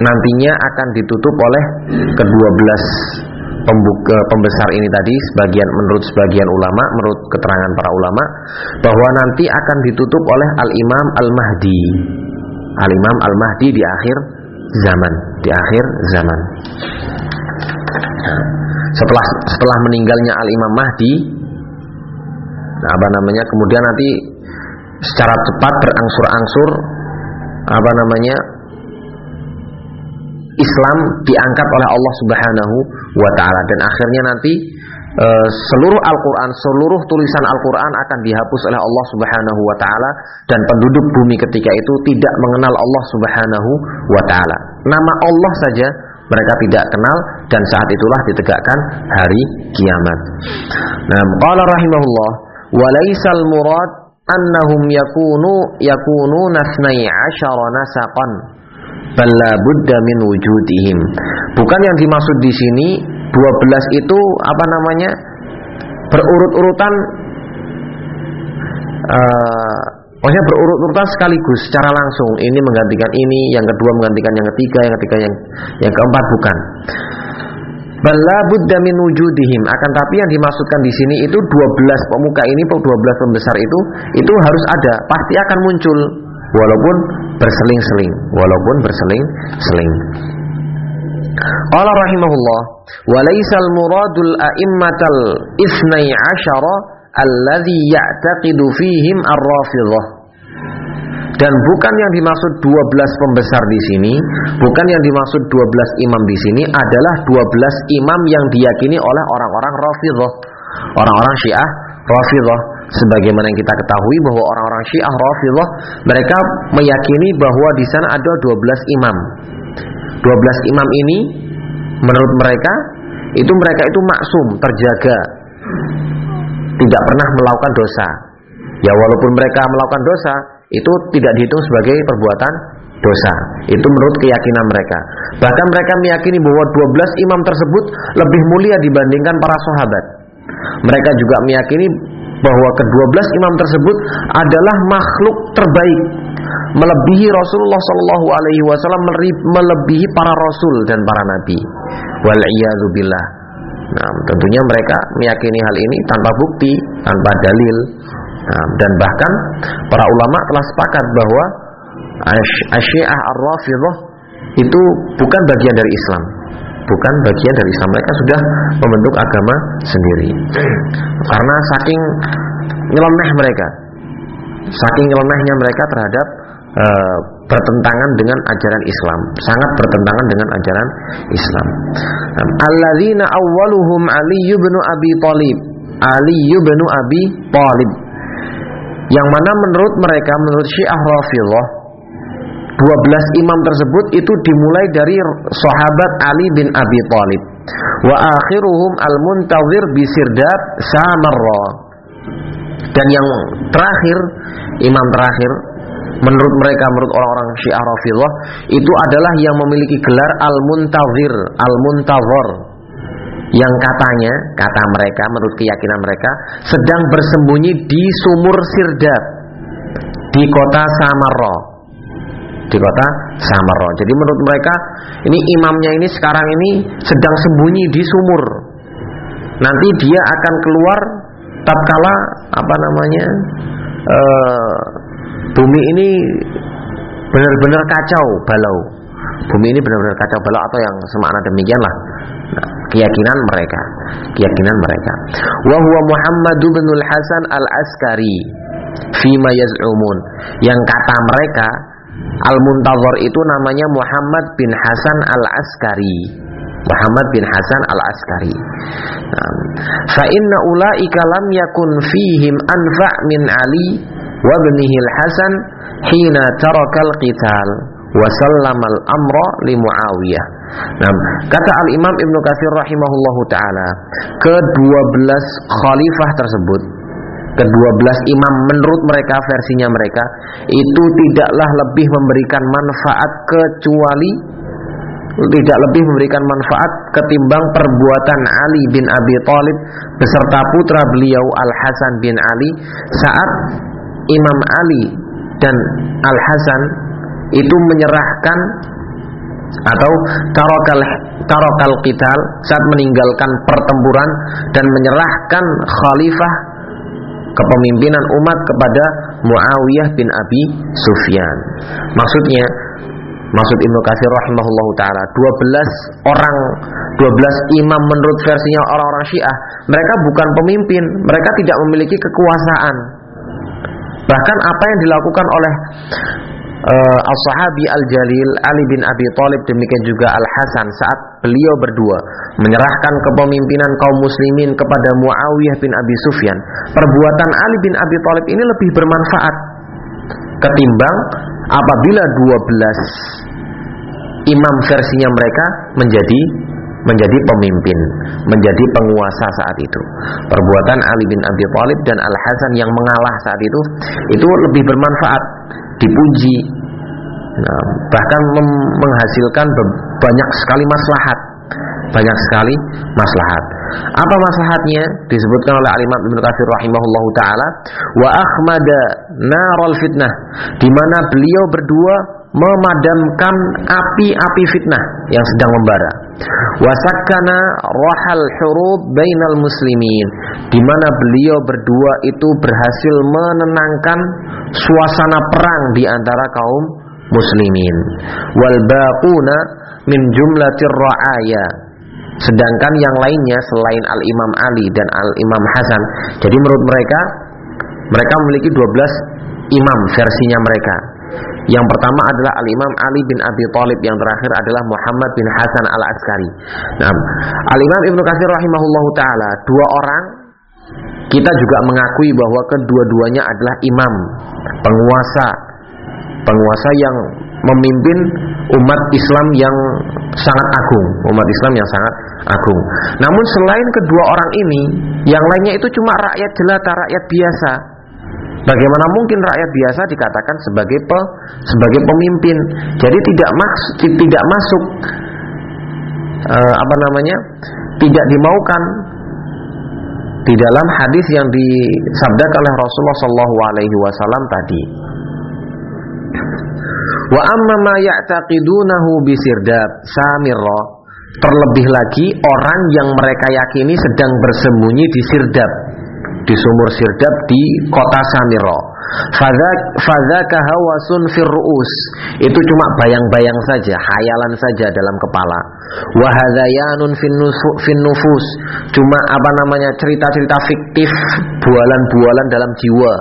S1: Nantinya akan ditutup oleh kedua belas pembuka pembesar ini tadi sebagian menurut sebagian ulama menurut keterangan para ulama bahwa nanti akan ditutup oleh Al Imam Al Mahdi Al Imam Al Mahdi di akhir zaman di akhir zaman. Setelah setelah meninggalnya Al Imam Mahdi nah, apa namanya kemudian nanti secara cepat berangsur-angsur apa namanya Islam diangkat oleh Allah Subhanahu wa taala dan akhirnya nanti e, seluruh Al-Qur'an, seluruh tulisan Al-Qur'an akan dihapus oleh Allah Subhanahu wa taala dan penduduk bumi ketika itu tidak mengenal Allah Subhanahu wa taala. Nama Allah saja mereka tidak kenal dan saat itulah ditegakkan hari kiamat. Nah, qala rahimahullah wa laysal murad annahum yakunu yakunu nasnai asyara nasaqan balla buddha min wujudihim. Bukan yang dimaksud di sini 12 itu apa namanya? berurut-urutan uh, maksudnya berurut-urutan sekaligus secara langsung. Ini menggantikan ini, yang kedua menggantikan yang ketiga, yang ketiga yang yang keempat bukan. Bala buddha min wujudihim. Akan tapi yang dimaksudkan di sini itu 12 pemuka ini, 12 pembesar itu itu harus ada, pasti akan muncul walaupun berseling-seling, walaupun berseling-seling. Allah rahimahullah, walaisal muradul a'immatal isnai asyara alladhi ya'taqidu fihim ar-rafidhah. Dan bukan yang dimaksud 12 pembesar di sini, bukan yang dimaksud 12 imam di sini adalah 12 imam yang diyakini oleh orang-orang Rafidhah. Orang-orang Syiah Rafidhah sebagaimana yang kita ketahui bahwa orang-orang Syiah Rafidhah mereka meyakini bahwa di sana ada 12 imam. 12 imam ini menurut mereka itu mereka itu maksum, terjaga. Tidak pernah melakukan dosa. Ya walaupun mereka melakukan dosa, itu tidak dihitung sebagai perbuatan dosa. Itu menurut keyakinan mereka. Bahkan mereka meyakini bahwa 12 imam tersebut lebih mulia dibandingkan para sahabat. Mereka juga meyakini bahwa kedua belas imam tersebut adalah makhluk terbaik. Melebihi Rasulullah Shallallahu Alaihi Wasallam melebihi para rasul dan para nabi. Wal nah, tentunya mereka meyakini hal ini tanpa bukti tanpa dalil. Nah, dan bahkan para ulama telah sepakat bahwa Asyiah ar-Rafidah itu bukan bagian dari Islam bukan bagian dari Islam. Mereka sudah membentuk agama sendiri. Karena saking nyeleneh mereka saking nyelenehnya mereka terhadap e, bertentangan dengan ajaran Islam. Sangat bertentangan dengan ajaran Islam. Alladzina awwaluhum Ali bin Abi Thalib. Ali bin Abi Thalib. Yang mana menurut mereka menurut Syiah Rafidhah 12 imam tersebut itu dimulai dari sahabat Ali bin Abi Thalib. Wa akhiruhum al-muntazir bisirdad samarra. Dan yang terakhir, imam terakhir menurut mereka menurut orang-orang Syiah Rafidhah itu adalah yang memiliki gelar al-muntazir, al-muntazir yang katanya, kata mereka menurut keyakinan mereka sedang bersembunyi di sumur Sirdab di kota Samarra di kota Samarra. Jadi menurut mereka ini imamnya ini sekarang ini sedang sembunyi di sumur. Nanti dia akan keluar tatkala apa namanya e, bumi ini benar-benar kacau balau. Bumi ini benar-benar kacau balau atau yang semakna demikian lah. Nah, keyakinan mereka, keyakinan mereka. Wa huwa Muhammad bin Hasan al-Askari fima yaz'umun. Yang kata mereka Al-Muntazor itu namanya Muhammad bin Hasan Al-Askari. Muhammad bin Hasan Al-Askari. Nah, fa inna ulaika lam yakun fihim anfa' min Ali wa ibnihi Al-Hasan hina tarakal qital wa sallama al-amra li Muawiyah. Nah, kata Al-Imam Ibnu Katsir rahimahullahu taala, ke-12 khalifah tersebut kedua belas imam menurut mereka versinya mereka itu tidaklah lebih memberikan manfaat kecuali tidak lebih memberikan manfaat ketimbang perbuatan Ali bin Abi Thalib beserta putra beliau Al Hasan bin Ali. Saat Imam Ali dan Al Hasan itu menyerahkan atau tarokal tarokal qital saat meninggalkan pertempuran dan menyerahkan khalifah kepemimpinan umat kepada Muawiyah bin Abi Sufyan. Maksudnya Maksud Ibnu Katsir rahimahullah taala 12 orang 12 imam menurut versinya orang-orang Syiah mereka bukan pemimpin mereka tidak memiliki kekuasaan bahkan apa yang dilakukan oleh uh, Al-Sahabi Al-Jalil Ali bin Abi Thalib demikian juga Al-Hasan saat beliau berdua menyerahkan kepemimpinan kaum muslimin kepada Muawiyah bin Abi Sufyan perbuatan Ali bin Abi Thalib ini lebih bermanfaat ketimbang apabila 12 imam versinya mereka menjadi menjadi pemimpin, menjadi penguasa saat itu. Perbuatan Ali bin Abi Thalib dan Al Hasan yang mengalah saat itu itu lebih bermanfaat, dipuji, nah, bahkan menghasilkan banyak sekali maslahat, banyak sekali maslahat. Apa maslahatnya? Disebutkan oleh Al-Imam Ibnu Katsir rahimahullahu taala, wa akhmada narul fitnah, di mana beliau berdua memadamkan api-api fitnah yang sedang membara. Wasakkana rohal hurub bainal muslimin, di mana beliau berdua itu berhasil menenangkan suasana perang di antara kaum muslimin. Wal baquna min jumlatir ra'aya Sedangkan yang lainnya selain Al-Imam Ali dan Al-Imam Hasan, jadi menurut mereka mereka memiliki 12 imam versinya mereka. Yang pertama adalah Al-Imam Ali bin Abi Thalib, yang terakhir adalah Muhammad bin Hasan Al-Askari. Nah, Al-Imam Ibnu Katsir rahimahullahu taala, dua orang kita juga mengakui bahwa kedua-duanya adalah imam, penguasa, penguasa yang memimpin umat Islam yang sangat agung, umat Islam yang sangat agung. Namun selain kedua orang ini, yang lainnya itu cuma rakyat jelata, rakyat biasa. Bagaimana mungkin rakyat biasa dikatakan sebagai pe, sebagai pemimpin? Jadi tidak maksud tidak masuk uh, apa namanya? tidak dimaukan di dalam hadis yang disabdakan oleh Rasulullah Shallallahu Alaihi Wasallam tadi. Wa amma ma ya'taqidunahu bisirdab samirra terlebih lagi orang yang mereka yakini sedang bersembunyi di sirdab di sumur sirdab di kota Samiro. Fadzaka hawasun firruus. Itu cuma bayang-bayang saja, hayalan saja dalam kepala. Wahadayanun fin nufus. Cuma apa namanya cerita-cerita fiktif, bualan-bualan dalam jiwa.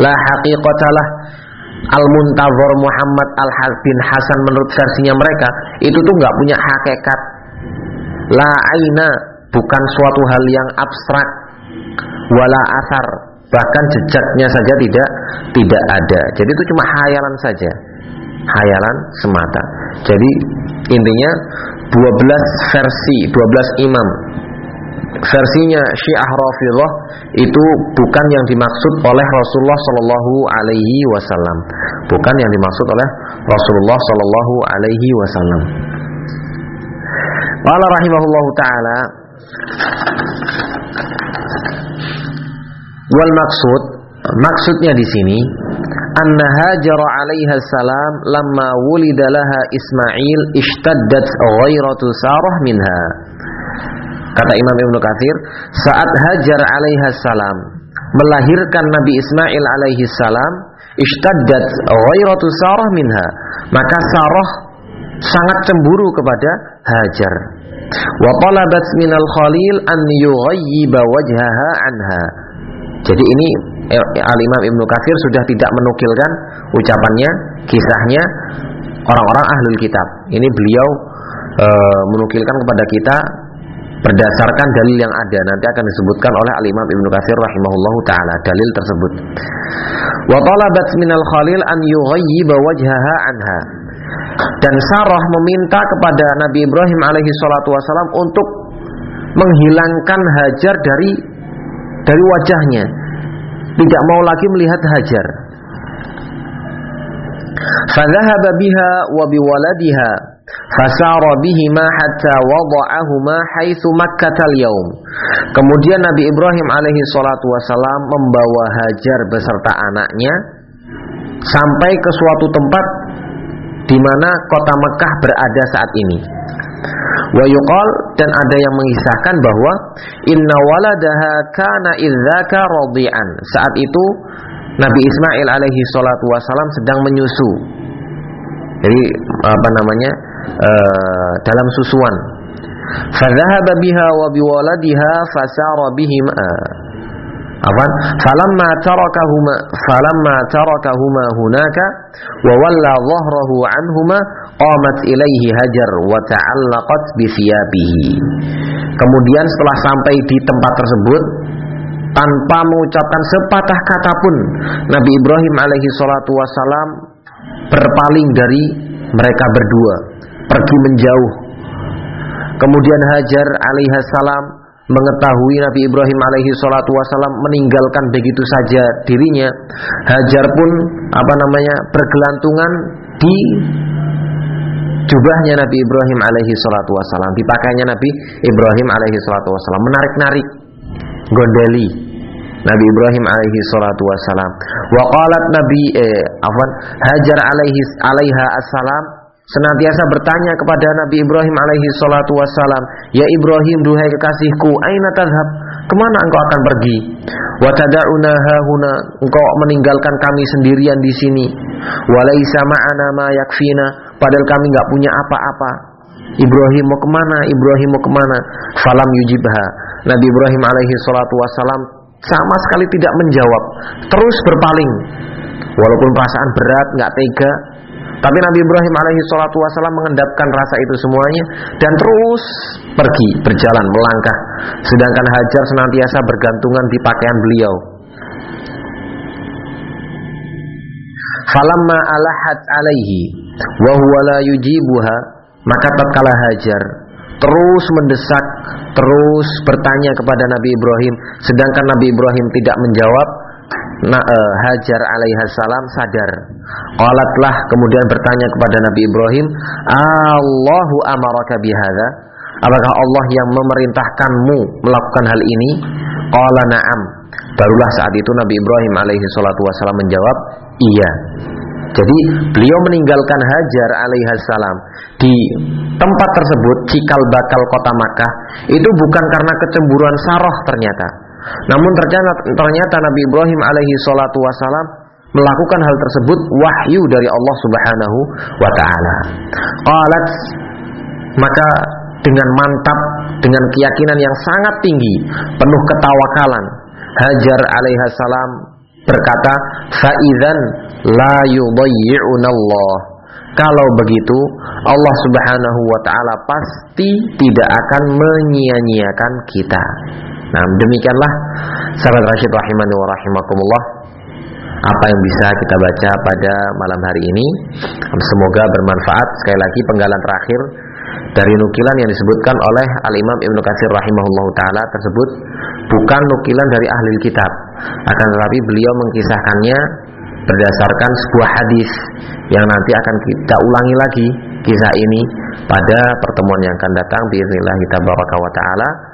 S1: La haqiqatalah Al-Muntazor Muhammad al bin Hasan menurut versinya mereka itu tuh nggak punya hakikat la aina bukan suatu hal yang abstrak wala asar. Bahkan jejaknya saja tidak tidak ada. Jadi itu cuma hayalan saja. Hayalan semata. Jadi intinya 12 versi 12 imam. Versinya Syiah Rafidhah itu bukan yang dimaksud oleh Rasulullah Shallallahu Alaihi Wasallam, bukan yang dimaksud oleh Rasulullah Shallallahu Alaihi Wasallam. Wala rahimahullah taala wal maksud maksudnya di sini anna hajar alaiha salam lamma wulida laha Ismail ishtaddat ghairatu Sarah minha Kata Imam Ibnu Katsir, saat Hajar alaihi salam melahirkan Nabi Ismail alaihi salam, ishtaddat ghairatu Sarah minha. Maka Sarah sangat cemburu kepada Hajar. Wa talabat minal Khalil an yughayyiba wajhaha anha. Jadi ini eh, Al-Imam Ibnu Katsir sudah tidak menukilkan ucapannya, kisahnya orang-orang ahlul kitab. Ini beliau e, menukilkan kepada kita berdasarkan dalil yang ada nanti akan disebutkan oleh Al-Imam Ibnu Katsir rahimahullahu taala dalil tersebut. Wa talabat minal Khalil an yughayyiba wajhaha anha. Dan Sarah meminta kepada Nabi Ibrahim alaihi salatu wasalam untuk menghilangkan Hajar dari dari wajahnya. Tidak mau lagi melihat Hajar. Fadhahaba biha wa biwaladiha Fasara bihima hatta wada'ahuma haitsu Makkatal yaum. Kemudian Nabi Ibrahim alaihi salatu wasalam membawa Hajar beserta anaknya sampai ke suatu tempat di mana kota Mekah berada saat ini. Wa yuqal dan ada yang mengisahkan bahwa inna waladaha kana idzaka radian. Saat itu Nabi Ismail alaihi salatu wasalam sedang menyusu. Jadi apa namanya? Uh, dalam susuan. Fadhahaba biha wa biwaladiha fasara bihim Afan, falamma tarakahuma falamma tarakahuma hunaka wa walla dhahrahu anhuma qamat ilaihi hajar wa ta'allaqat bi Kemudian setelah sampai di tempat tersebut tanpa mengucapkan sepatah kata pun Nabi Ibrahim alaihi salatu wasalam berpaling dari mereka berdua pergi menjauh. Kemudian Hajar alaihi salam mengetahui Nabi Ibrahim alaihi salatu wasallam meninggalkan begitu saja dirinya, Hajar pun apa namanya bergelantungan di jubahnya Nabi Ibrahim alaihi salatu wasallam, dipakainya Nabi Ibrahim alaihi salatu wasallam, menarik-narik gondeli Nabi Ibrahim alaihi salatu wasallam. Wa qalat Nabi eh, afwan Hajar alaihi alaiha assalam senantiasa bertanya kepada Nabi Ibrahim alaihi salatu wassalam, "Ya Ibrahim, duhai kekasihku, aina tadhhab? Ke mana engkau akan pergi? Wa tad'una hahuna, engkau meninggalkan kami sendirian di sini. Walaisa ma'ana ma yakfina, padahal kami enggak punya apa-apa." Ibrahim mau ke mana? Ibrahim mau ke mana? Falam yujibha. Nabi Ibrahim alaihi salatu wassalam sama sekali tidak menjawab, terus berpaling. Walaupun perasaan berat, nggak tega, tapi Nabi Ibrahim alaihi salatu wasallam mengendapkan rasa itu semuanya dan terus pergi berjalan melangkah. Sedangkan Hajar senantiasa bergantungan di pakaian beliau. Falamma alahat alaihi wa huwa la yujibuha maka tatkala Hajar terus mendesak, terus bertanya kepada Nabi Ibrahim sedangkan Nabi Ibrahim tidak menjawab, nah, uh, Hajar alaihissalam sadar. Qalatlah kemudian bertanya kepada Nabi Ibrahim, "Allahu amaraka bihadza?" Apakah Allah yang memerintahkanmu melakukan hal ini? Qala na'am. Barulah saat itu Nabi Ibrahim alaihi salatu wasallam menjawab, "Iya." Jadi beliau meninggalkan Hajar alaihissalam di tempat tersebut cikal bakal kota Makkah itu bukan karena kecemburuan Saroh ternyata namun ternyata, ternyata Nabi Ibrahim alaihi salatu wasalam melakukan hal tersebut wahyu dari Allah Subhanahu wa taala. Qalat maka dengan mantap dengan keyakinan yang sangat tinggi, penuh ketawakalan, Hajar alaihi salam berkata, "Fa'idzan la Allah." Kalau begitu, Allah Subhanahu wa taala pasti tidak akan menyia-nyiakan kita. Nah, demikianlah sahabat Rasyid rahimani wa rahimakumullah apa yang bisa kita baca pada malam hari ini. Semoga bermanfaat. Sekali lagi penggalan terakhir dari nukilan yang disebutkan oleh Al-Imam Ibnu Katsir rahimahullah taala tersebut bukan nukilan dari ahli kitab, akan tetapi beliau mengkisahkannya berdasarkan sebuah hadis yang nanti akan kita ulangi lagi kisah ini pada pertemuan yang akan datang bismillah kita taala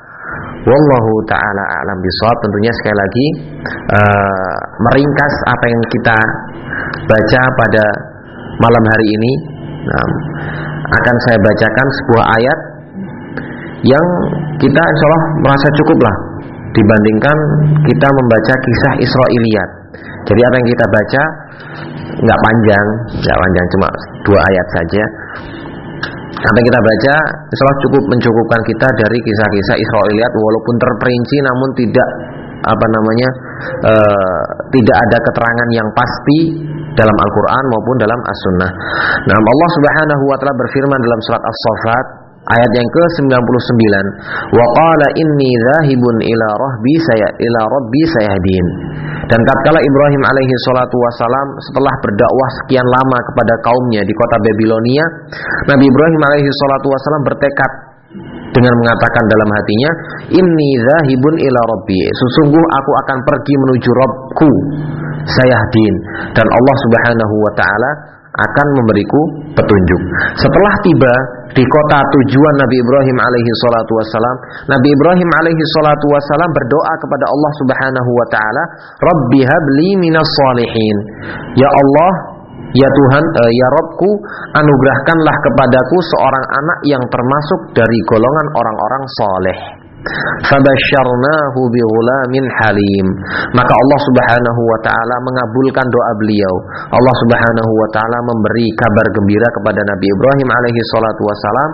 S1: Wallahu taala alam bisawab tentunya sekali lagi uh, meringkas apa yang kita baca pada malam hari ini. Nah, akan saya bacakan sebuah ayat yang kita insya Allah merasa cukup lah dibandingkan kita membaca kisah Israiliyat. Jadi apa yang kita baca nggak panjang, nggak panjang cuma dua ayat saja yang kita baca insya cukup mencukupkan kita dari kisah-kisah Israiliyat walaupun terperinci namun tidak apa namanya e, tidak ada keterangan yang pasti dalam Al-Quran maupun dalam As-Sunnah. Nah Allah Subhanahu Wa Taala berfirman dalam surat As-Saffat ayat yang ke-99. Wa qala inni dzahibun ila rabbi saya ila rabbi sayahdin dan tatkala Ibrahim alaihi salatu wasalam setelah berdakwah sekian lama kepada kaumnya di kota Babilonia Nabi Ibrahim alaihi salatu wasalam bertekad dengan mengatakan dalam hatinya inni dzahibun ila rabbi sesungguh aku akan pergi menuju Rabbku sayahdin dan Allah Subhanahu wa taala akan memberiku petunjuk. Setelah tiba di kota tujuan Nabi Ibrahim alaihi salatu wasalam, Nabi Ibrahim alaihi salatu wasalam berdoa kepada Allah Subhanahu wa taala, "Rabbi habli minas salihin." Ya Allah, Ya Tuhan, eh, ya Robku, anugerahkanlah kepadaku seorang anak yang termasuk dari golongan orang-orang soleh. Fabasyarnahu bighulamin halim. Maka Allah Subhanahu wa taala mengabulkan doa beliau. Allah Subhanahu wa taala memberi kabar gembira kepada Nabi Ibrahim alaihi salatu wasalam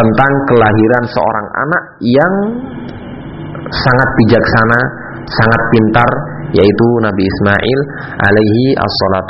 S1: tentang kelahiran seorang anak yang sangat bijaksana, sangat pintar yaitu Nabi Ismail alaihi assalatu